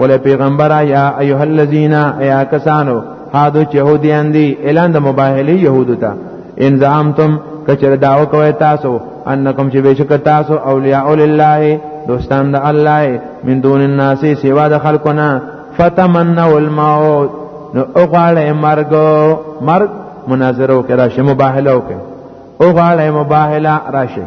ول پیغمبر یا ایها الذین یا کسانو هادو يهوديان دي اعلان د مباهله يهودو ته ان زعمتم کچره داو کوي تاسو انکم چې بشک تاسو اولیاء لله دوستان د الله من دون الناس سوا د خلقنا فتمنوا الموت نو اوغاله مرګ مرګ مناظره وکړه شمو باهله وکړه اوغاله مباهله راشه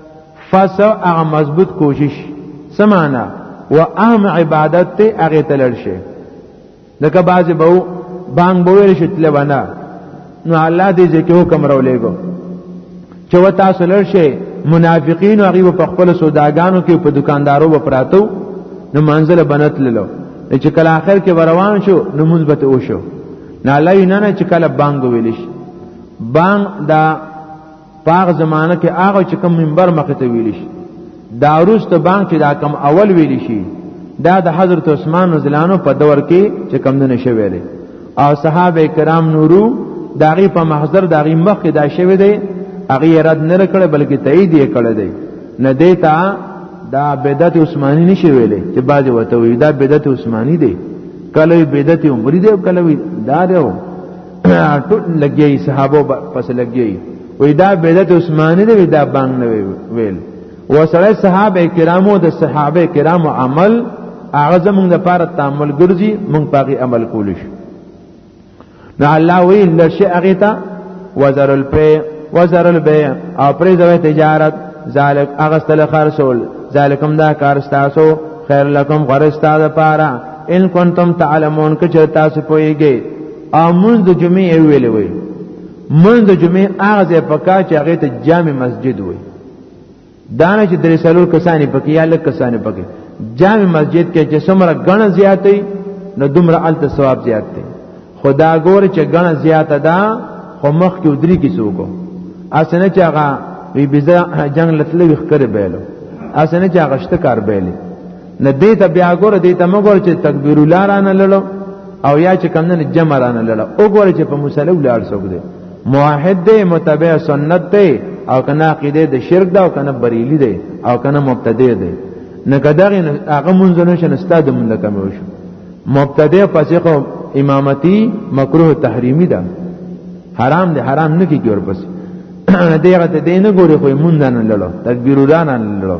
فس هغه مضبوط کوشش سمانا و اهم عبادت ته هغه تلل شي لکه باز بو بانګ بوویل شي تل ونه نو الله دې ځکه حکم راولېګو چې و تاسو لر شي منافقین او غیب په خپل سوداګانو کې په دکاندارو و پراتو نو منزل بنت للو چې کله آخر کې روان شو نو مثبت او شو نه لای نه نه چې کله بانګ ویل شي بانګ دا پاغ زمانہ کې هغه چې کوم منبر مخ ته ویل شي دا روست بانک چې دا کم اول ویل شي دا د حضرت عثمان رضی الله عنه په دور کې چې کم نه شوی دی او صحابه کرام نورو داغي په محضر داغي مخ کې دا شوی دی هغه رد نه کړ بلکې تایید یې کړ دی نه دیتا دا بدعت عثماني نشي ویلې چې باج وته وي دا بدعت عثماني دی کله بدعت عمرې دی کله دا دی ټول لګي صحابه پس لګي وې دا بدعت عثماني دی دا بانګ نه ویل وسره صحابه کرامو د صحابه کرامو عمل هغه زمونږ د پاره تعامل ګرځي مونږ پاغي عمل کول شي نو الله وی لشی اغیتا وزر البی وزر البی او پرې زوی تجارت ذالک اغستل خرصول ذالکم دا کار استاسو خیر لکم غرستا د پاره ان کنتم تعلمون که چرتا سپویږي او مونږ د جمعې ویلې وي مونږ د جمعې هغه ځای پکا چې هغه ته جامع مسجد وي دا نه چې درې سلور کسانې پکې یا لک کسانې پکې جامع مسجد کې چې څومره غنه زیاتې نو دومره الته ثواب زیات دی خدا ګور چې غنه زیاته ده خو مخ کې ودري کې څوک اسنه چې هغه وی بيزه جنگ لتلې وخ کړې بیلو اسنه چې هغه شته کار بیلې نه دې ته بیا ګور دې ته مګور چې تکبیر الله رانه لړو او یا چې کم نه جمع رانه لړو او ګور چې په مصلی ولار سوګ دې موحد دې متبع سنت دې او کنه عقیده د شرک دا او کنه بریلی دی او کنه مبتدی دی نه کداغه هغه مونږ نه شنه استاد مونږ کم وشو مبتدی فسق امامتی مکروه تحریمی ده حرام دی حرام نه کیږي ورپس دیغه ته دینه ګوري خو مونږ نه لړو تدبیر ودان نه لړو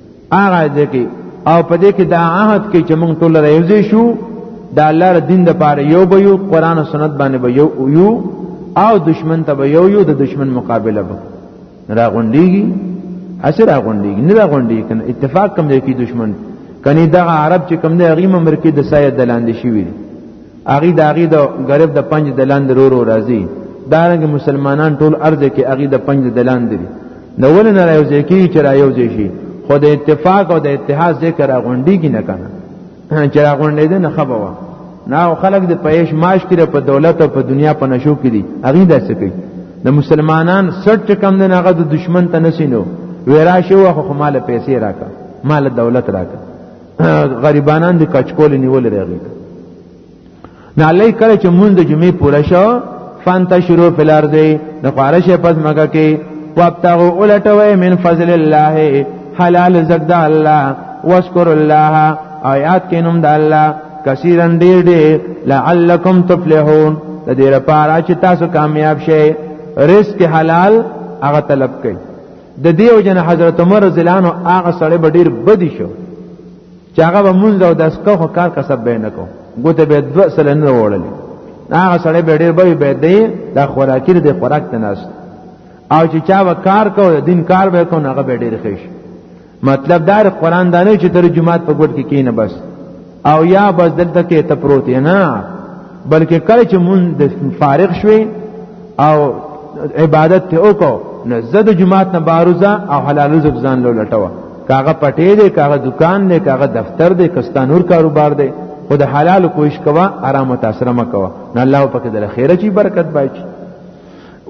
هغه دې کې او په دې کې د عهد کې چې موږ ټول راوځي شو د الله ر دین د پاره یو به یو قران او سنت باندې به یو یو او دشمن ته به یو یو د دشمن مقابله به راغونډيږي اثر راغونډيږي نه راغونډيږي کنه اتفاق کوم دی کې دشمن کني دغه عرب چې کوم دی غیم امریکای د سایه دلاندې شي ویل اغي د اغي د غریب د پنج دلان درورو راځي دا رنګ مسلمانان ټول ارض کې اغي د پنج دلان دي نو ول نه رايو ځکه چې رايو ځي شي خو د اتفاق او د اتحاد ذکر غونډي کې نه کنه چې غونډې ده نه خبره نه خلک د پیش ماش کې په دولت او په دنیا په نشو کې دي اغي د سکي د مسلمانان سټ کم نه هغه د دشمن ته نسینو ویرا شو خو مال پیسې راکا مال دولت راکا غریبانان د کچکول نیول راغی نه لای کله چې مونږ د جمعې پوره شو فانتشروا فی الارض د خارش پس مګه کې وابتغوا اولټوي من فضل الله حلال زګد الله واشکر الله آیات کې نوم د الله کثیرا ډیر ډیر لعلکم تفلحون د دې لپاره چې تاسو کامیاب شئ رزق حلال هغه طلب کړئ د دیو جن حضرت عمر رضی الله عنه هغه سړی به ډیر بدی شو چې هغه به مونږ او داس کو خو کار کسب به نه کو ګوته به دو سره نه وړل هغه سړی به ډیر به به دی د خوراکي د خوراک تناس او چې چا و کار کو دین کار به کو هغه به ډیر خیش مطلب دار قران دانه چې تر جمعات په ګډ کې کینه بس او یا بس دلته کې ته پروت نه بلکې کله چې مون د فارغ شوي او عبادت ته وکړو نو زده جمعات نه باروزه او حلال رزق ځان له لټوه کاغه پټې دی کاغه دکان دی کاغه دفتر دی کستانور کاروبار دی خو د حلال کوشش کوا آرام او تاسره مکوا نه الله پاک د خیره چی برکت بایچ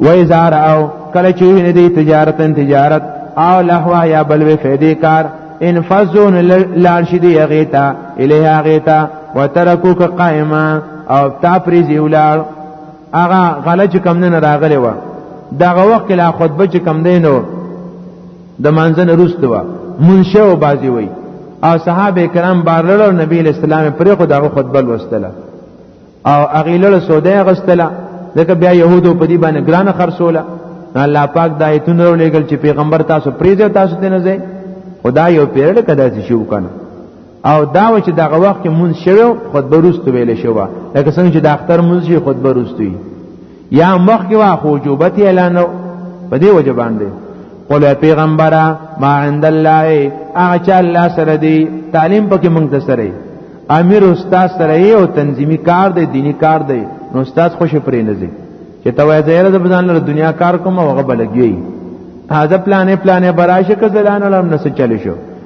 و اذا راو کله چې ویني دی تجارت تجارت او لهوا یا بل وی فیدی کار انفذون لار شدی غیتا الیه غیتا وترکوک قائما او تا پریزی ولار هغه غلط کم نه راغلی و دغه وخت لا خطبه چې کم دینو د منځن روسته و منشه او بازی وی او صحابه کرام بارلو نبی اسلام پر خو دغه خطبه لوستله او هغه لړ سوده غستله ځکه بیا يهودو په دې باندې ګران خرڅوله الله پاک د آیتونو ولېګل چې پیغمبر تاسو پریزه تاسو ته نه ځي خدا یو پیرل کدا چې شو کنه او دا و چې دغه وخت کې مونږ شوو خود بروست ویل شو لکه څنګه چې د اختر مونږ شي خود بروست وي یا مخ کې وا خو جوبت اعلان په دې وجه باندې قل پیغمبره ما عند الله اچا الله سره دی تعلیم پکې مونږ ته سره امیر استاد سره یو تنظیمی کار دی دینی کار دی نو استاد خوش پرې نه دی چې ته وای زیره د بدن له دنیا کار کوم او غبلګی هاذا پلانې پلانې براشه کزلان علم نس چلی شو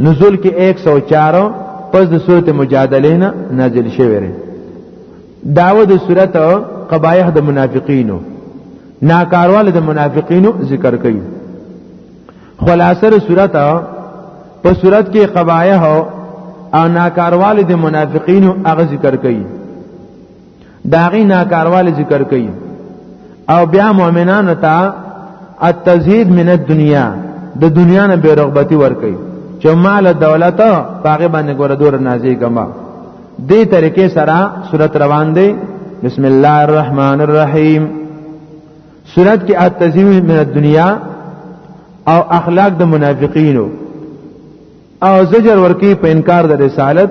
نزول کې 104 پس د سورت مجادله نه نازل شوی دی داوه د سورت قبایح د منافقینو ناکاروال د منافقینو ذکر کوي خلاصه د سورت په سورت کې قبایح او ناکاروال د منافقینو هغه ذکر کوي داغي ناکارواله ذکر کوي او بیا مؤمنانو ته التزهید من الدنیا د دنیا نه بیرغبتی ور کوي چې مال دولت پاغه باندې ګور دور نازي کما دې طریقې سره صورت روان دی بسم الله الرحمن الرحیم صورت کې التزهید من الدنیا او اخلاق د منافقینو او زجر ورکی په انکار د رسالت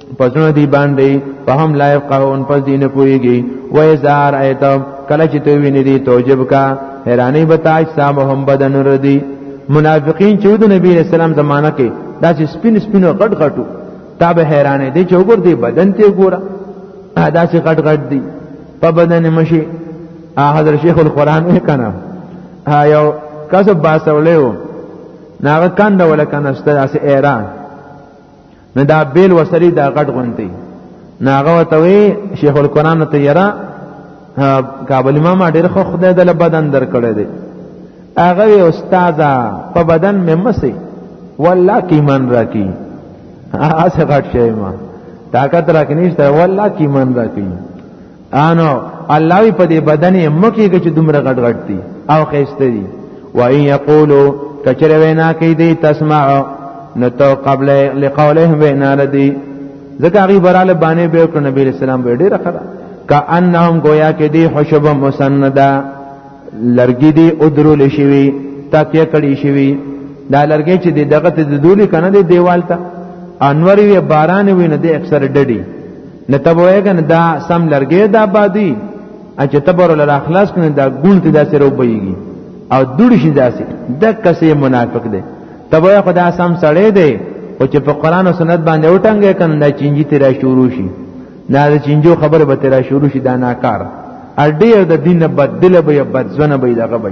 پسونه دی باندې په هم لا يفقهون پس دینه پويږي و اذار ایت کله چې ته وینې دي توجب کا حیرانې بتا اجسام هم بدن ردی منافقین چې د نبی رسول الله زمانہ کې داسې سپین سپین غټ غټو تا به حیرانې دي چې وګور دی بدن ته ګوره داسې غټ غټ دی په بدن مشي حضرت شیخ القرآن وی کنه یو کسب باسولیو ناغه کند ولا کنه ست داسې ایران نه دا بیل وسری دا غټ غونتی ناغه وتوی شیخ القران ته یرا کابل امام ډیر خو خدای د بدن در کړی دی هغه وی استاد په بدن مې مسي والله کی من راکی اسه غټ شی ما طاقت راکنيشته والله کی من راکی انو الله وی په دې بدن یې مکه کې چې دومره غټ غټ دي او خېسته دي و ان یقولو کچره وینا کوي دې تسمع نو تو قبل لقولهم وینا ردی ځکه هغه براله باندې به کو نبی رسول الله به ډیره خره کانهم گویا کې دې حشب مسنده لرګي دې ادرول شوی تاکیه کړی شوی دا لرګي چې دغه ته د دولی کنه دې دیوال ته انور وی باران وی نه دې اکثر ډډي نه تبوې کنه دا سم لرګې دا بادي اچ تبر ول اخلاص کنه دا ګون ته داسې روبېږي او دوړ شي داسې د کسې منافق دی تبوې خدا سم سړې دی او چې په قران او سنت باندې وټنګې کنه دا چینجی تیرا شروع شي دا د چینجو خبره به تیرا شروع شي دا ناکار اډیر د دین بدله به بدزنه به دغه به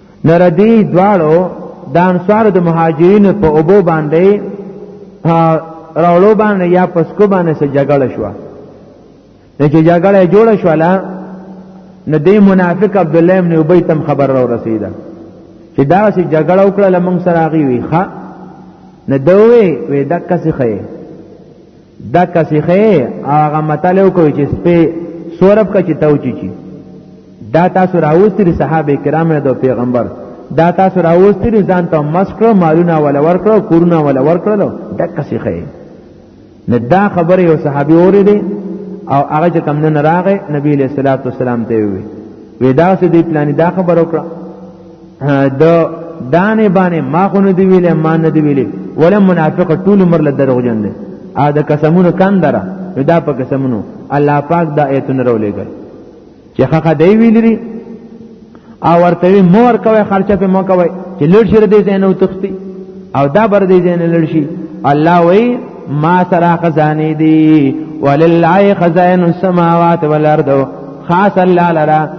نردی دواړو د انصار د مهاجرین په اوبو باندې راولو باندې یا پسکو باندې سره جګړه شو نه چې جګړه جوړ شو لا نه دی منافق عبد الله ابن ابي تم خبر را رسیدا چې دا سي جګړه وکړه لمن سره غي وي ښا نه دوی وې دکه سي خې دا کسې خې هغه متلو کوي چې سپه سورب کا چې توچی چی دا تاسو راوستي صحابه کرام او پیغمبر دا تاسو راوستي ځان ته مسکړو مالونه ولا ورکړو کورونه ولا ورکړو دا کسې خې نه دا خبره یو صحابي اوري دي او هغه چې کم نه راغې نبی له صلوات والسلام ته وي ودا سې دې پلان دا خبر وکړه د دانه باندې ما خو نه دی ویلې ما نه دی ویلې ولا منافق ټول عمر له دروغ جن دی ا د قسمونو کندره دا په قسمونو الله پاک دا ایتونه رولېګل چې خخه دی ویلري او ورته مور کوي خرچه په مو کوي چې لړ شر دې زین او تختی او دا بر دې زین لړ شي الله وای ما سرا خزانه دی ولله خزائن السماوات والارض خاص الله لرا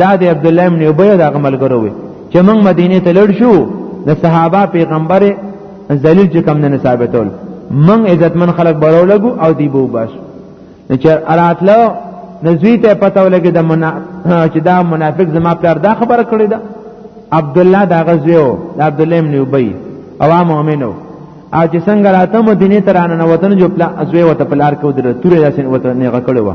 دا د عبد الله بن ابي دا عمل کړو چې موږ مدینه ته لړ شو د صحابه پیغمبر ذلیل چې کم نه ثابتول موږ عزتمن خلک برو لګو او دی بو باش چې اراتلو نزوی ته پته ولګي د منا چې دا منافق زما پلار دا خبره کړې ده عبد الله دا غزیو د عبد الله بن ابي او مؤمنو او چې څنګه راته مدینه ترانه وطن جو پلا ازوی وته پلار کو در تورې داسې وته نه غکړو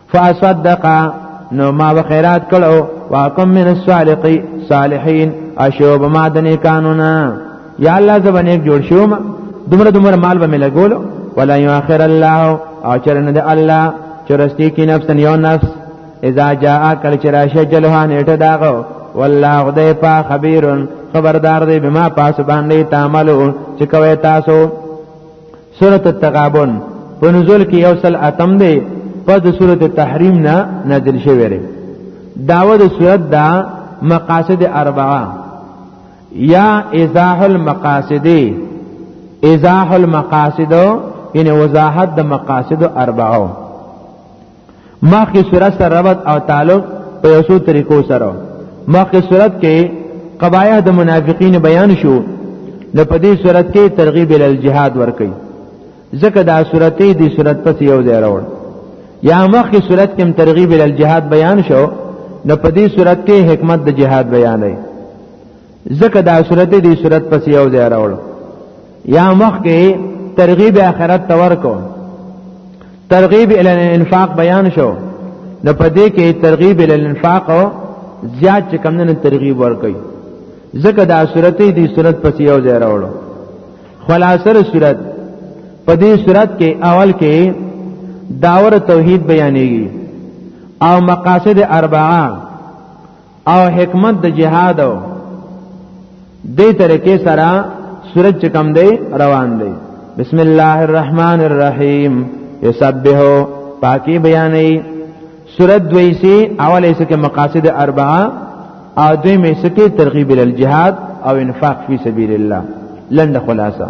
فصدق نو ما به خیرات کړو واکم من الصالحی صالحین اشو به ما د نیکانونه یا الله زبر نیک جوړ شوم دومره دومره مال به مې لګولو ولا یؤخر الله او چرنه د الله چرستی کی نفس یو نفس اذا جاء کل چراشه جلها نیټه داغو والله خدای پا خبير خبردار دی بما پاس باندې تعملو چې کوي تاسو سورۃ التغابن په نزول کې یو سل اتم دی په د سورۃ التحریم نه نازل شوی دی داوه د سورۃ دا مقاصد اربعه یا ازاح المقاصد ازاح المقاصد یعنی وضاحت د مقاصد اربعه مخکې صورت سره ربط او تعلق په یو څو طریقو سره مخکې صورت کې قبایح د منافقین بیان شو نو په دې صورت کې ترغیب ال جهاد ورکړي ځکه دا صورتې دې صورت پس یو ځای راوړ یا مخکې صورت کې ترغیب ال جهاد بیان شو نو په دې صورت کې حکمت د جهاد بیان دی ځکه دا صورت دی صورت پس یو ځای راوړ یا مخ کې ترغیب آخرت تور کو ترغیب ال انفاق بیان شو نو په دې کې ترغیب ال انفاق زیات چې کم نه ترغیب ور کوي ځکه دا صورت دی صورت پس یو ځای راوړ خلاصره صورت په دې صورت کې اول کې داور توحید بیانېږي او مقاصد اربعه او حکمت د جهاد او دې طریقې سره سورج کم دی روان دی بسم الله الرحمن الرحیم یسبحو پاکی بیانې سورۃ دویسی اول ایسه کې مقاصد اربعه او دوی مې سکه ترغیب ال جهاد او انفاق فی سبیل الله لند خلاصہ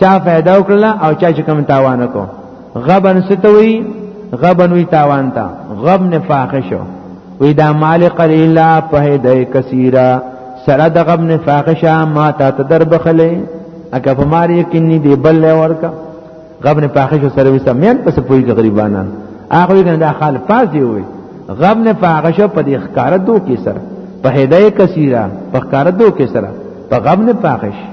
چا فائدہ وکړه او چا چې کوم تاوان وکړ غبن ستوي غبن وی تاوان تا غبن فاحشو وی دا مال قلیلا په دای کثیره سره د غبن فاحشه ما تا تدر بخله اګه په مار یقیني دی بل ورکا غبن فاحشه سره وسه مېن پس پوي غریبانان هغه وی دا خال پاس دی وی غبن فاحشه په دې ښکار دو کې سره په هدايه کثیره په ښکار دو کې سره په غبن فاحشه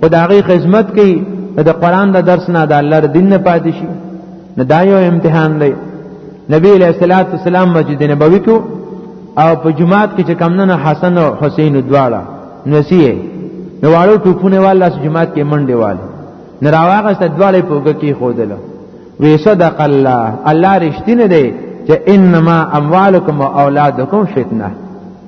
خو د هغې خدمت کوي د قرآن د درس نه د الله د دین نه پاتې شي نه دا یو امتحان دی نبی علیہ الصلوۃ والسلام مسجد نبوی کو او په جمعات کې چې کمنه حسن او حسین دواړه نسیه نو واړو ټوپونه والا جمعات کې منډه والا نراواغه سدواله پوګه کې خودله وی صدق الله الله رښتینه دی چې انما اموالکم او اولادکم فتنه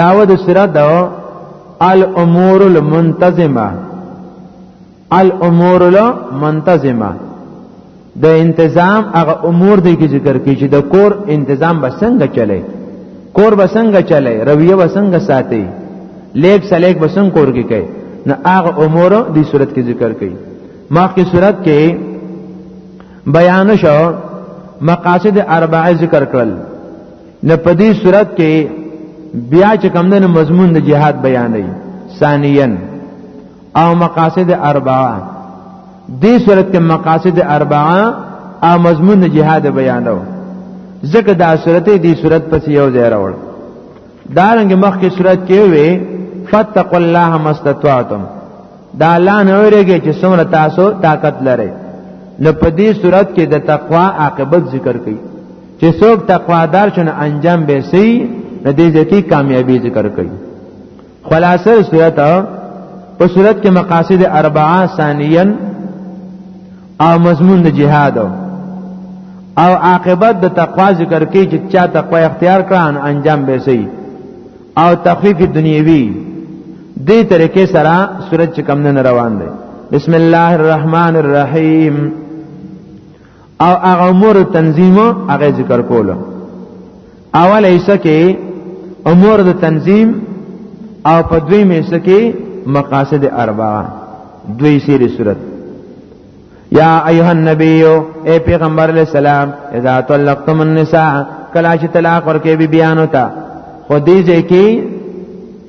داوه د سره د الامور المنتظمه الامور المنتظمه د انتظام هغه امور دی کې ذکر کې چې د کور انتظام به څنګه چلی کور به څنګه چلی رویه به څنګه ساتي لیک سلیک به څنګه کور کې کوي نه هغه امور دی صورت کې ذکر کړي مخکې صورت کې بیان شو مقاصد اربعه ذکر کړل نه په دې صورت کې بیا چې کوم د مضمون د جهاد بیانې ثانیا او مقاصد اربعه دې صورت کې مقاصد اربعه او مضمون د جهاد بیانو ځکه دا صورت دې صورت پس یو ځای راوړ دارنګ مخکې صورت کې وي فتقوا الله مستطعتم دا الله نه اورېږي چې څومره تاسو طاقت لرئ نو په دې صورت کې د تقوا عاقبت ذکر کړي چې څوک تقوادار شنه انجام به سي د دې ځکه کامیابی ذکر کوي خلاصه صورت په صورت کې مقاصد اربعه ثانیا او مضمون د جهاد او عاقبت د تقوا ذکر کوي چې چا تقوا اختیار کړان انجام به سي او تخفیف دنیوي دې طریقې سره صورت چې کم نه روان دی بسم الله الرحمن الرحیم او هغه امور تنظیم هغه ذکر کول اول ایسه کې امور د تنظیم او په دوی میسه کې مقاصد اربعه دوی سری صورت یا ایها النبی اے پیغمبر علیہ السلام اذا طلقتم النساء کلا چې طلاق ورکې بی بیان وتا خو دې ځکه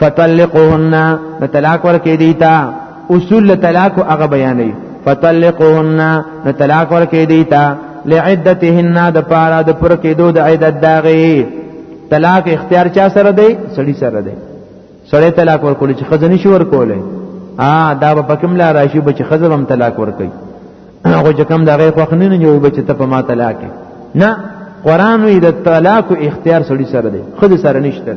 فطلقوهن طلاق ورکې دیتا اصول طلاق هغه بیانې فطلقوهن طلاق ورکې دیتا لعدتهن د پاره د پر کې دود عدت داغي طلاق اختیار چا سره دی سړی سره دی سړی طلاق ورکول چې خزنی شو ورکول ا دا په کوم لا راشي بچ خزر هم طلاق ورکي هغه چې کوم دغه خو خنه نه جوړ بچ ته په ما طلاق نه قران وی د طلاق اختیار سړی سره دی خود سره نشته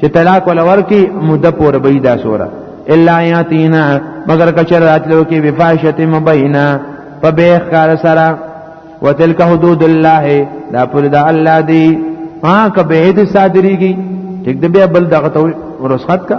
چې طلاق ولا ورکی مده پور به دا سوره الا یاتینا مگر کچر راتلو کې بفاحشه مبینا په بیخ کار سره وتلک حدود الله دا پر دا الله دی ها کبه دې صادریږي ټیک دې بل دغه ته ورسخت کا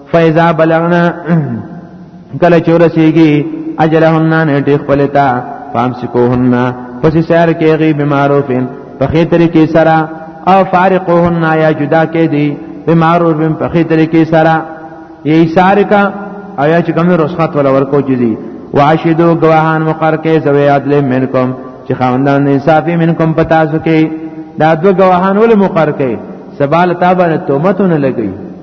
فاذا بلغنا کله چورسیږي اجلهن نټي خپلتا فامسکوهن پس سیر کېږي بمعروفین په خې طریقې سره او فارقوهن یا جدا کې دي بمعروفین په خې طریقې سره یې سار کا او یا چې کوم رسخت ولا ورکو چې دي واشهدو گواهان مقر کې زوی عدل منکم چې خاوندان انصافي منکم پتا سو کې دا دو گواهان ول مقر کې سبال تابانه تومتونه لګي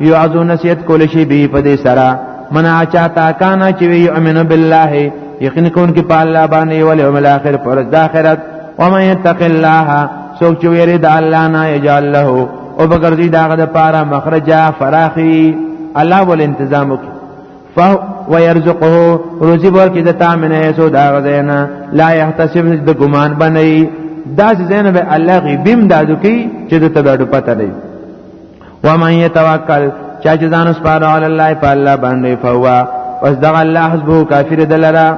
یعذو نصیحت کول شي به په دې سره منا چاته کانا چې وی امن بالله یقین کون کې په الله باندې او یوم الاخر پر د اخرت و من یتق الله سوک چې ویری د الله نه یجعل له او بغرضی داغه د پاره مخرجا فراخی الله ول انتظام وکړي فهو ويرزقه روزي ورکې د تامنه سو دا غزینا لا يحتسب د ګمان بنئ دا زینب الله غیبیم دادو کی چې د تبعد پته نه ومن يتوکل چا چې ځان سپاره علی الله په الله باندې فوا پس دغه الله حسبه کافر دلرا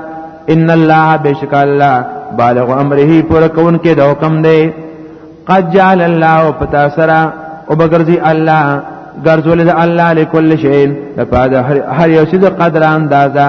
ان الله بشک الله بالغ امره پر کون کې د حکم دی قد جعل الله پتا سرا او بغرزي الله غرزول الله لكل شيء لپاره هر یو څه قدر اندازا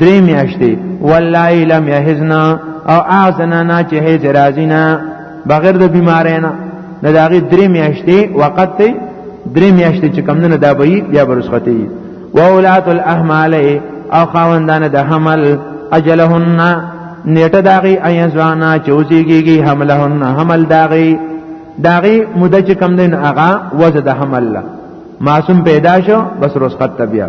درې میاشتې والله لم یحزنا او اعزنا نه چې هیڅ راضی نه بغیر د بیمارۍ نه د هغه درې میاشتې وخت ته درې میاشتې چې کم نه دا به بیا برسختی و اولات الاحمال او خاوندان د حمل اجلهن نیټه داغي ایزوانا چوزیږي حملهن حمل داغي داغي مده چې کم دین اغا وزه د حمل معصوم پیدا شو بس رسخت بیا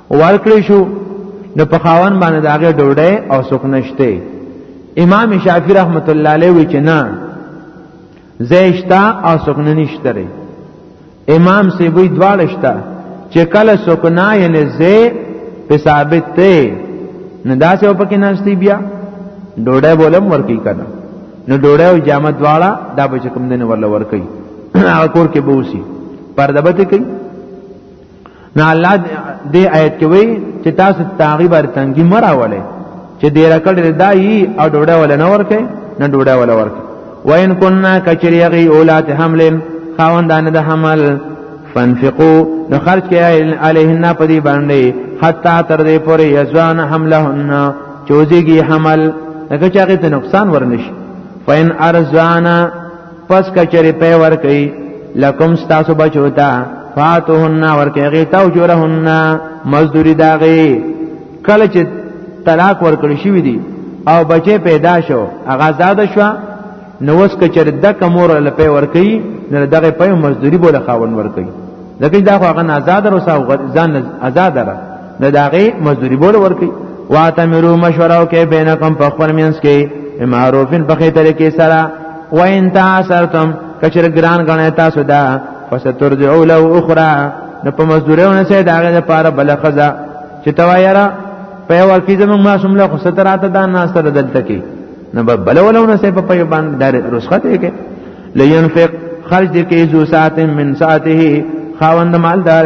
ورکړی شو نو په خاون باندې داغه ډوډۍ او سوک نشته امام شافعی رحمت الله علیه وی چې نه زیشتا او سوک نه نشته امام سی وی دواړه شته چې کله سوک نه یعنی زی په ثابت ته نه داسې او پکې ناشتي بیا ډوډۍ بولم ورکی کنه نو ډوډۍ او جامه دواړه دا به کوم دین ورل ورکی هغه کور کې بوسی پردبته کوي نه الله دې آیت کې وایي چې تاسو تعریب ار تنګي مراوله چې دې رکړ دای او ډوډه ولا نه ورکه نه ډوډه ولا ورکه وین کنا کچریغي اولاد حمل خاوندان د حمل فانفقو نو خرج کې علیهن په دې باندې حتا تر دې پورې یزان حملهن چوزيږي حمل هغه چاغه ته نقصان ورنشي فین ارزانا پس کچری په ور کوي لکم تاسو بچو ته فاتهن ور کوي تا اجرهن مزدوری داغي کله چې طلاق ور کړی شوی دی او بچی پیدا شو هغه زاد شو نو وس کچر د کمور لپاره ور کوي نه دغه په مزدوری بوله خاون ور کوي ځکه دا خو هغه آزاد رسا ځان آزاد را نه داغه مزدوری بول ورکی واتمرو مشوره وکي بینکم په خپل منځ کې معروفین په خې طریقې سره و ان تاسرتم کچر ګران غنه تاسو دا فسترجعوا له اخرى نو په مزدورونه سي داغه لپاره بل خزا چې توایرا په ور کې زموږ معصوم له ستراته دا ناس سره دلته کې نو بل ولونه سي په پي باندې دار رسخت یې کې لینفق خرج دې کې ذو ساعت من ساعته خاوند مالدار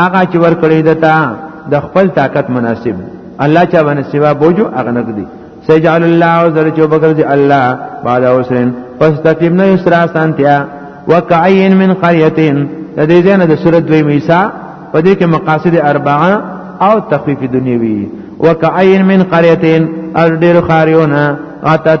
هغه چې ور کړی دتا د خپل طاقت مناسب الله چا باندې سیوا بوجو هغه نه دی سيجعل الله ذل جو بغرض الله بعد حسن پس تقیم نه اسرا سانتیا وکعین من قريه د دې ځنه د سورۃ دوی میسا په دې کې مقاصد اربعه او تخفیف دنیوی وکعین من قريه ار ډیر خاریونه اتت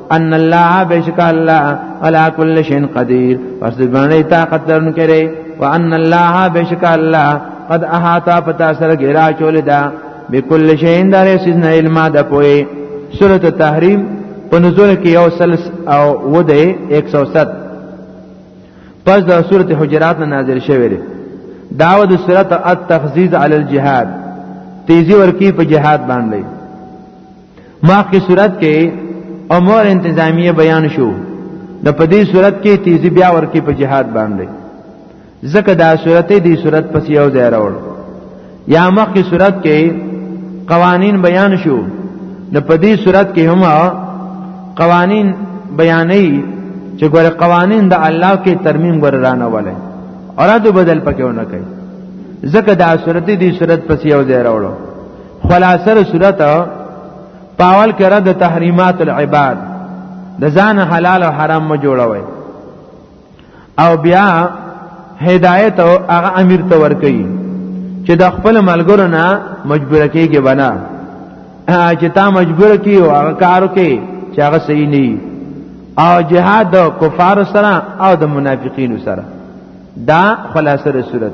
ان الله بشک الله على كل شيء قدير پس باندې طاقت لرن کړي وان الله بشک الله قد احاطا پتا سره ګرا چول دا بكل شيء دار سيزن علم د پوي سوره تحریم په نزول کې یو سلس او وده 107 پس د سوره حجرات نه نازل شوی دی داو د سوره التخزيز علی الجهاد تیزی ورکی په جهاد باندې ماخی صورت کې امور انتظامیه بیان شو د په دې صورت کې تیزی بیا ورکی په جهاد باندې ځکه دا صورت دې صورت پس یو ځای راوړ یا مخکې صورت کې قوانین بیان شو د په دې صورت کې هم قوانین بیانې چې ګوره قوانین د الله کې ترمیم ګوره رانه ولې اورادو بدل پکې ونه کوي ځکه دا صورت دې صورت پس یو ځای راوړو خلاصه صورت پاول کې رد تحریمات العباد د ځان حلال او حرام مو جوړوي او بیا هدایت او هغه امیر ته ور کوي چې د خپل ملګرو نه مجبور کیږي بنا چې تا مجبور کیو هغه کارو کې چې هغه صحیح نه او جهاد د کفار سره او د منافقینو سره دا خلاصه صورت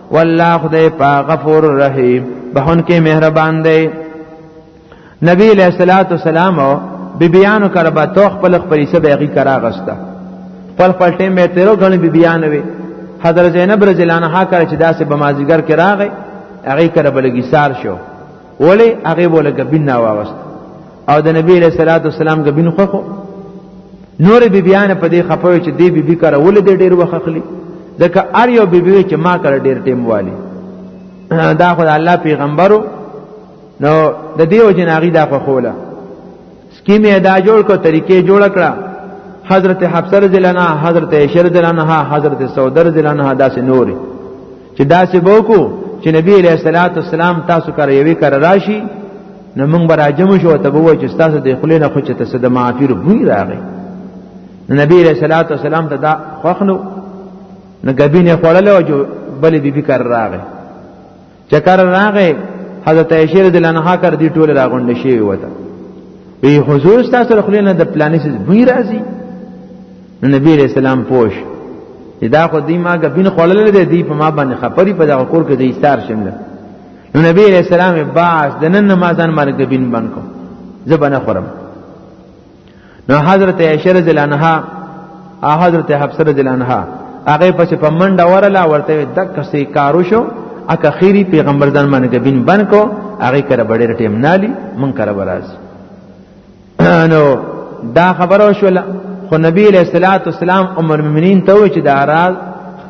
والله خدای په غفور رحیم بهون کې مهربان دی نبی علیہ الصلوۃ والسلام بی بیانو کربا تو خپل خپل سبه غی کرا غستا خپل خپل ټیم به تیرو غنی بی بیان وی حضرت زینب رضی الله عنها کړه چې داسې بمازیګر کې راغی هغه کړه بلګی سار شو ولی هغه بوله غبین نه واوست او د نبی له صلوات والسلام غبین خو خو نور بی بیان په دې خپوي چې دی بی بی کار ول دې ډیر وخت خلی دکه ار یو بی بی چې ما کړ ډیر ټیم والی دا خدای الله پیغمبرو نو د دې وجه ناغي دا په خوله سکیم ادا جوړ کو طریقې جوړ کړه حضرت حفصه رضی الله عنها حضرت عائشہ رضی الله عنها حضرت سوده رضی الله عنها داسې نوري چې دا څه بوکو چې نبی علیہ الصلوۃ والسلام تاسو کار یوي کار راشي نو موږ به راجم شو ته به وای چې تاسو د خلې نه خو چې تاسو د معافیر بوی راغی نبی علیہ الصلوۃ والسلام ته دا خوخنو نو غبینه خړل او جو بلې بیبي کار راغی چې کار راغی حضرت عائشہ رضی الله عنها کر دي ټول راغونډ شي وته وی حضور تاسو خلې نه د پلانې سز بوی راځي نو نبی علیہ السلام پوش دا خو دی ما غبین خړلل دی دی په ما باندې خبرې په دغه کور کې د ایثار شمله نو نبی علیہ السلام باس د نن نمازان مرګ بین بنکو زبنه خورم نو حضرت عائشہ رضی الله عنها او حضرت حفصه رضی الله عنها هغه پس په منډه ورلا ورته دک سي کارو شو اکه خيري پیغمبر ځان باندې بین بنکو هغه کړه بډې ټیم نالي من کړه براز نو دا خبره شول خو نبی علیہ الصلوۃ والسلام ام المؤمنین ته وی چې دا راز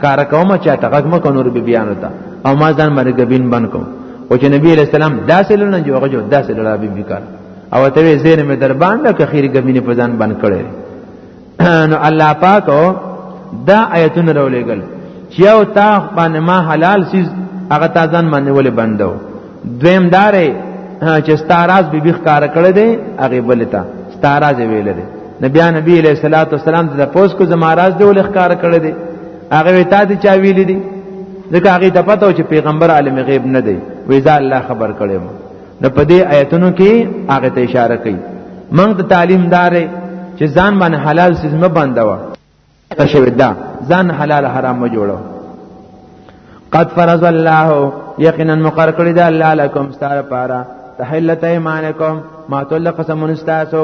کار کوم چې تاګه م کو نور بی بیان وتا او ما ځان باندې غبین بن کوم او چې نبی علیہ السلام داسې لونه جوړه جو داسې لړا بی بی کار او ته زیر می در باندې که خیر غبین په ځان بن کړي نو الله پاک دا آیتونه راولېګل چې یو تا باندې ما حلال سیز هغه تا ځان باندې ولې بندو دویم دارې چې ستاراز به بیخ کار کړی دی هغه بلتا ستاراز ویل دی نبی نبی علیہ الصلوۃ والسلام د پوس کو زماراز دی ولې ښکار کړی دی هغه تا ته چا ویل دی ځکه هغه ته پته و چې پیغمبر عالم غیب نه دی وې ځا الله خبر کړی نو په دې آیتونو کې هغه ته اشاره کوي موږ ته تعلیم دارې چې ځان باندې حلال سیز مه بندوا تشوي دا ځان حلال حرام مه جوړو قد فرض الله یقینا مقرر کړی دا الله لکم ستاره پاره تحلت ایمانکم ما تل قسم استاسو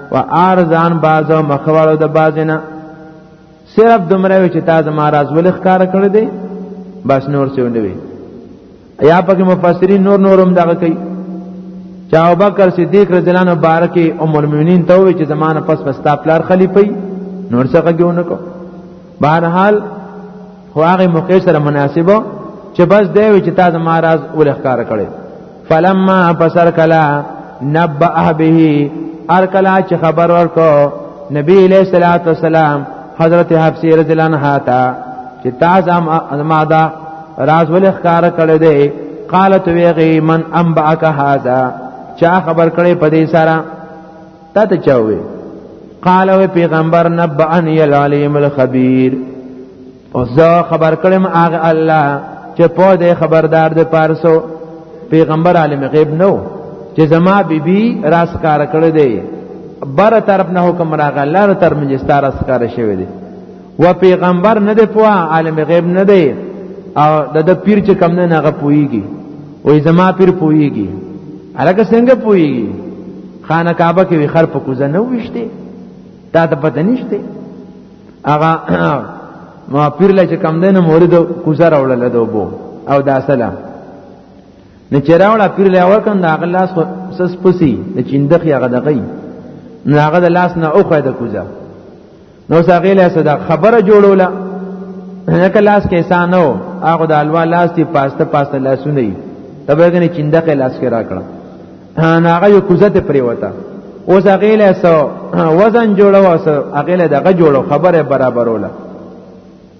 و ارزان بازو مخوالو د بازنه صرف دومره وی چې تاسو ما راز ولخ کار کړی دی بس نور څه نه وی یا پکې مفسرین نور نورم دغه کوي چا ابوبکر صدیق رضی الله عنه بارک ام المؤمنین ته وی چې زمانه پس پس تا پلار خلیفہ نور څه کوي ونکو بهرحال خو هغه موقع سره مناسبه چې بس دی وی چې تا زما راز ولخکار کړي فلما فسر کلا نبأه به ار کلا چې خبر ورکو نبی علیہ الصلوۃ والسلام حضرت حفصه رضی الله عنها تا چې تاسو ما دا راز ول اخکار کړی دی قالت ویغی من انبعک هذا چا خبر کړی په دې سره تا ته چاوي قال او پیغمبر نبأن العلیم الخبیر او زه خبر کړم هغه الله چې په دې خبردار د پارسو پیغمبر عالم غیب نو چې زما بیبي راس کار کړی دی بر طرف نه حکم راغ لار تر منجستار راس کار شوی دی و پیغمبر نه دی پوا عالم غیب نه دی او د د پیر چې کم نه هغه پویږي وې زما پیر پویږي الګ څنګه پویږي خانه کعبه کې خر په کوزه نه وشته تا ته پته نشته هغه ما پیر لچ کم دین مورید کوزه راوړل دو بو او دا سلام نه چراوړه پیر لا ورکند هغه لاس سس پسی د چیندخ هغه دغی نه هغه د لاس نه اوخه د کوزه نو ساغیله صدا خبره جوړوله هغه لاس کې سانو هغه د الوا لاس دی پاسته پاسته لاسونه یې تبه غني چنده کې لاس کې راکړه هغه یو کوزه ته پریوتا اوس هغه له سو وزن جوړو اوس هغه له دغه جوړو خبره برابروله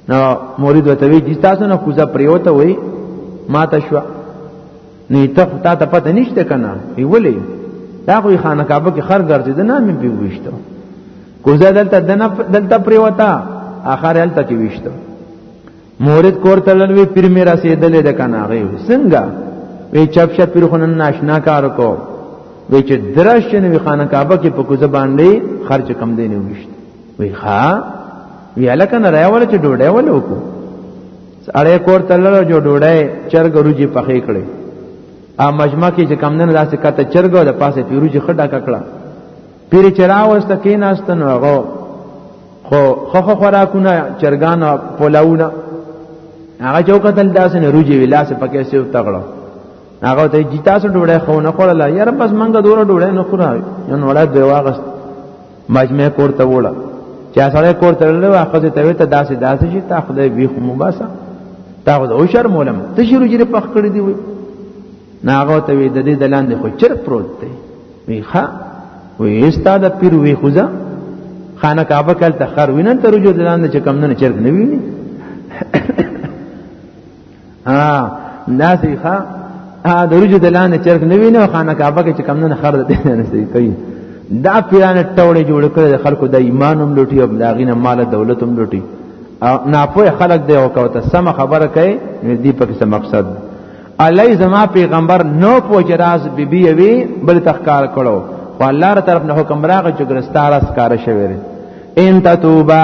نو مرید وته وی چې تاسو نه کوزه پریوته وی ما ته شو نه ته تا ته پته نشته کنه وی ولی دا خو خانه کعبه کې خر ګرځید نه مې پیو وشته کوزه دلته دنه دلته پریوته اخر هلته کې وشته مورید کور ته لنوی پیر مې رسیدلې ده کنه غي څنګه وی چپ چپ پیر خو نن ناشنا کار کو وی چې درش نه وی خانه کعبه کې په کوزه باندې خرج کم دی نه وشته وی ها وی الکه نه راول چې ډوډۍ ول وکړو اړې کور تللو جو ډوډۍ چرګ روجي پخې کړې ا مجمع کې چې کم نه لاسه کته چرګ او د پاسه پیروجي خډا ککړه پیر چرا وسته کې ناستن هغه خو خو خو خوراکونه چرګان پولاونه هغه جو قتل داسې نه روجي وی لاسه پکې سیو تغړو هغه ته جیتا سره ډوډۍ خو نه خوړله یاره بس منګه دوره ډوډۍ نه خورای نن وړه دی واغست مجمع کور ته وړه چې سره کور ته لړل واخذ ته وي ته داسې داسې چې تا خدای وی خو مباسه تا خو او شر مولم ته شروع جری پخ کړی دی وي ناغه ته وی د دې دلاندې خو چر پروت دی وی ښا وی استاد پیر وی خوځه خانه کعبه کله تخر وینن تر جو دلاندې چې کم نه چرګ نه ویني ها ناسي ښا ا درجه دلانه چرک نه وینو خانه کعبه کې چې کم نه خرد دي نه سي کوي دا پیران ټوړې جوړ کړي خلکو د ایمانوم لوټي او دا غینه مال دولتوم لوټي او ناپوه خلک دی او کوته سم خبره کوي دې په څه مقصد الی زما پیغمبر نو پوجراز بی بی وی بل تخکار کړو خو الله تر طرف نه حکم راغی چې ګرستار اس کار شوی ان تتوبا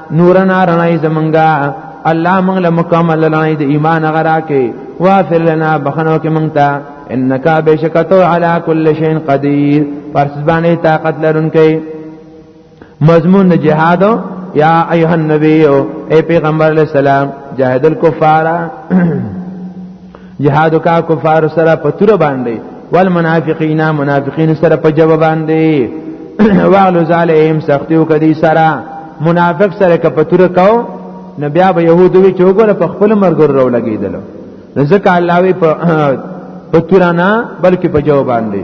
نورنا رنای زمنګا الله موږ له مکمل رنای د ایمان غرا کې وافر لنا بخنو کې موږ ته انک بشکتو علی کل شیء قدیر پرسبانه طاقت لرونکې مضمون د جهاد یا ایها النبی اے پیغمبر علیہ السلام جاهد الکفار جهاد کا کفار سره په تور باندې والمنافقین منافقین سره په جواب باندې واغلو زالهم سختیو کدی سره منافق سره که په تور کو نو بیا به يهودو وی چوغره په خپل مرګ ورو لګیدل ځکه الله وی په په تور نه بلکې په جواب باندې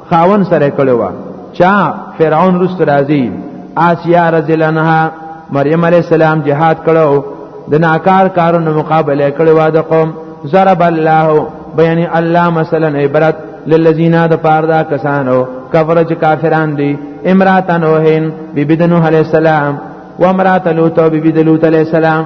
خاون سره کړو چا فرعون رست راځي آسیا رضی الله عنها مریم علی السلام جهاد کړو د ناکار کارونو مقابله کړو د قوم ضرب الله بیان الله مثلا عبرت للذین د پاردا کسانو کفر چې کافران دي امراتن اوهن بی بدنو علی السلام و امرات لوط بی بدلوط علی السلام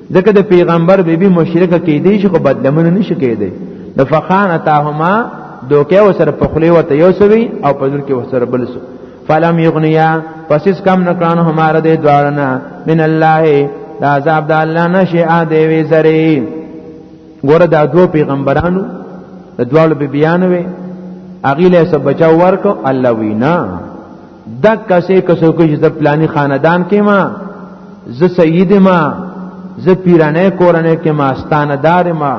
ځکه د پیغمبر بیبي بی مشرکه کېدی شي خو بدلمن نه شي کېدی د فخان اتاهما دوکه وسره په خلی وته یو سوي او په ځل کې وسره بل سو فلم یغنیا پس اس کم نکړان هماره دې دوارنا من الله دا عذاب د الله نشي ا دی وی زری ګوره دا دوه پیغمبرانو د دوالو به بیان وي اغیله سب بچاو ورکو الله وینا دا کسې کسو کې چې پلاني خاندان کې ما ز سید ما ز پیرانه کورنه کې ما ستانه دار ما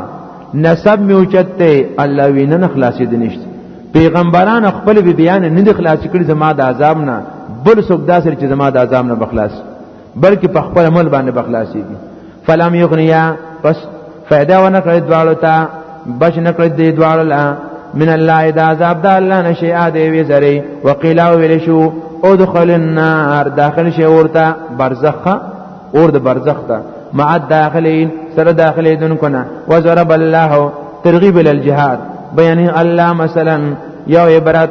نسب می اوچته الله وینن خلاصې دي نشته پیغمبران خپل بیان نه دي خلاص کړي زما د عذاب نه بل څوک داسې چې زما د عذاب نه بخلاص بلکې په خپل مل باندې بخلاصي دي فلم یغنیا پس فائدہ ونه کړی دواړو ته بچ نه کړی دی دواړو لا من الله اذا عذاب د الله نشي اده وی زری وقیل او ویل شو ادخل النار داخل شي ورته برزخ اور د برزخ ته مع الداخلين سره داخلي دن کنه وزرب الله ترغيب للجهاد بيان الله مثلا یو عبرت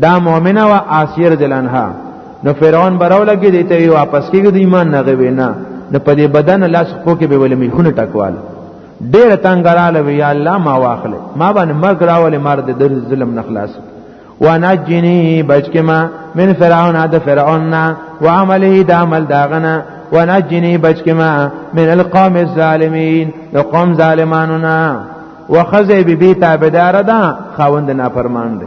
دا مؤمنه او عاصیه رضی الله عنها نو فرعون براو لګی دی ته واپس کیږي د ایمان نه غوي نه نو په دې بدن لاس خو کې به ولې میخونه ټکوال ډېر تنگ رااله وی یا الله ما واخله ما باندې مرګ راولې مار دې در ظلم نه خلاص ونجنی بچک ما من فرعون هذا فرعون وعمله دا عمل داغنا ونجنی بچک ما من القوم الظالمین القوم ظالماننا وخزی بی بی تابدار دا خوند نافرمان دی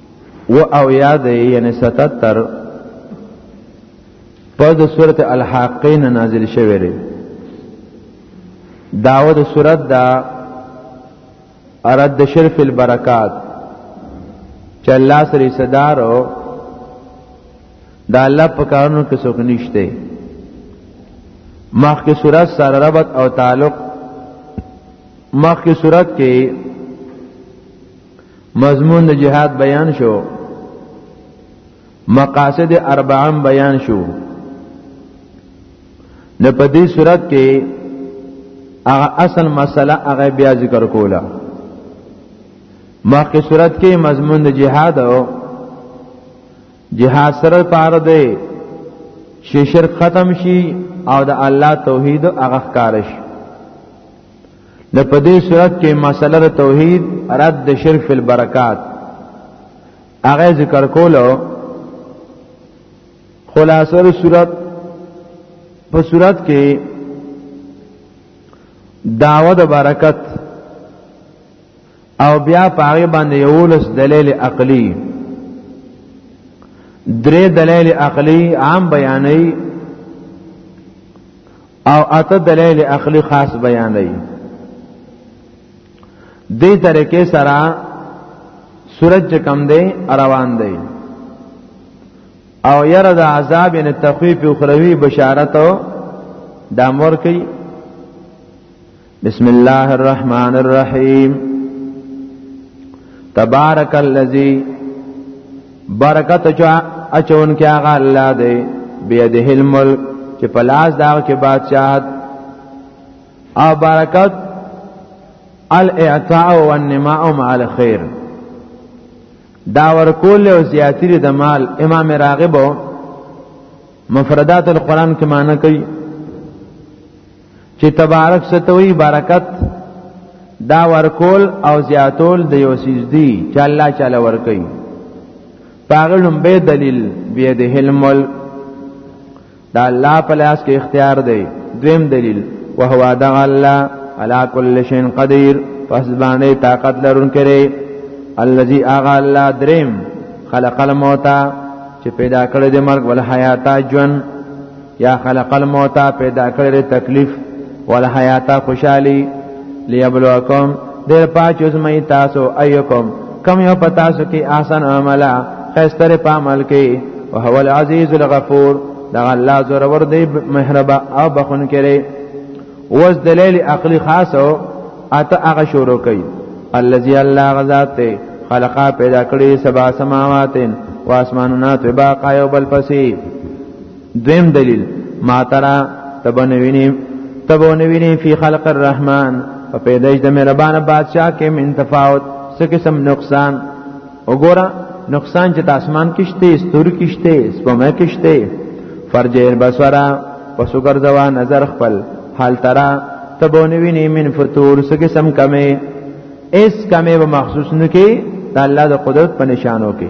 و او یاد یعنی 77 په د سورت الحاقین نازل شوی دی داود سورت دا ارد شرف البرکات چې الله سره صدارو دا الله په کارونو کې څوک نشته مخکې صورت سره ربط او تعلق مخکې صورت کې مضمون د جهاد بیان شو مقاصد اربعم بیان شو نو په دې صورت کې هغه اصل مسله هغه بیا ذکر کوله مخکې صورت کې مضمون د جهاد او جهاد سره پار دی شي شرک ختم شي او د الله توحید هغه ښکار شي د په دې صورت کې مسله توحید رد د شرک فی البرکات هغه ذکر کولو خلاصه صورت په صورت کې داوه د برکت او بیا په هغه باندې یولس دلیل عقلی درې دلیل عقلی عام بیانې او اته دلیل عقلی خاص بیانې دې طریقې سره سورج کم دی روان دی او یره د عذاب ان تخویف اخروی بشارت او د امر کوي بسم الله الرحمن الرحیم تبارک الذی برکت چا اچون کیا غا الله دی بیده الملک چې پلاس داغ کې بادشاہت او برکت الاعطاء والنماء مع الخير دا ورکول او زیاتری د مال امام راغب مفردات القرآن کې معنی کوي چې تبارک ستوي برکت دا ورکول او زیاتول د یو سیز دی چې الله تعالی ورکي پاغلم به دلیل بیا د هلمل دا الله په لاس کې اختیار دی دویم دلیل وهو دا الله علا کل شین قدیر پس باندې طاقت لرون کړي الذي اغا الله دریم خلق الموت چې پیدا کړی د مرګ ول حیات ژوند یا خلق الموت پیدا کړی تکلیف ول حیات خوشحالی لیبلوکم دیر پاچ ازمئی تاسو ایکم کم یو پتاسو کی احسن عملا خیستر پا عمل کی وهو العزیز الغفور دا الله زور ور دی مهربا او بخون کړي وز دلیل عقلی خاصو اته هغه شروع کوي الذي الله غذات ته خلقا پیدا کړی سبا سماواتن واسمانونات باقا یو بل پسی دویم دلیل ما ترا تبنوینی تبنوینی فی خلق الرحمن په پیدایش د مهربان بادشاہ کې من تفاوت څه قسم نقصان وګوره نقصان چې د اسمان کېشته ستور کېشته سپمه کېشته فرجیر بسورا پس ګرځوا نظر خپل حال ترا تبونوینی من فطور څه قسم کمه اس کمه و مخصوص نکي د الله د قدرت په نشانو کې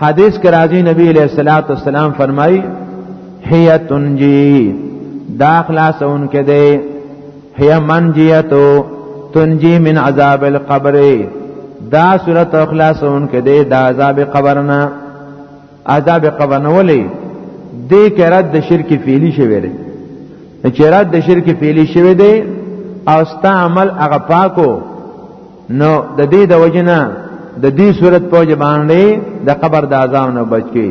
حدیث کې راځي نبی علیہ الصلوۃ والسلام فرمایي حیتن جی دا خلاصون کې دی هي من جیتو تنجی من عذاب القبر دا صورت خلاصون کې دی دا عذاب قبرنا عذاب قبر نه ولي دې کې رد د شرک فعلی شوی دی چې رد د شرک فعلی شوی دی او ستا عمل هغه پاکو نو د دې د وجنه د دې صورت په وجه باندې د قبر د عذاب نه بچ کی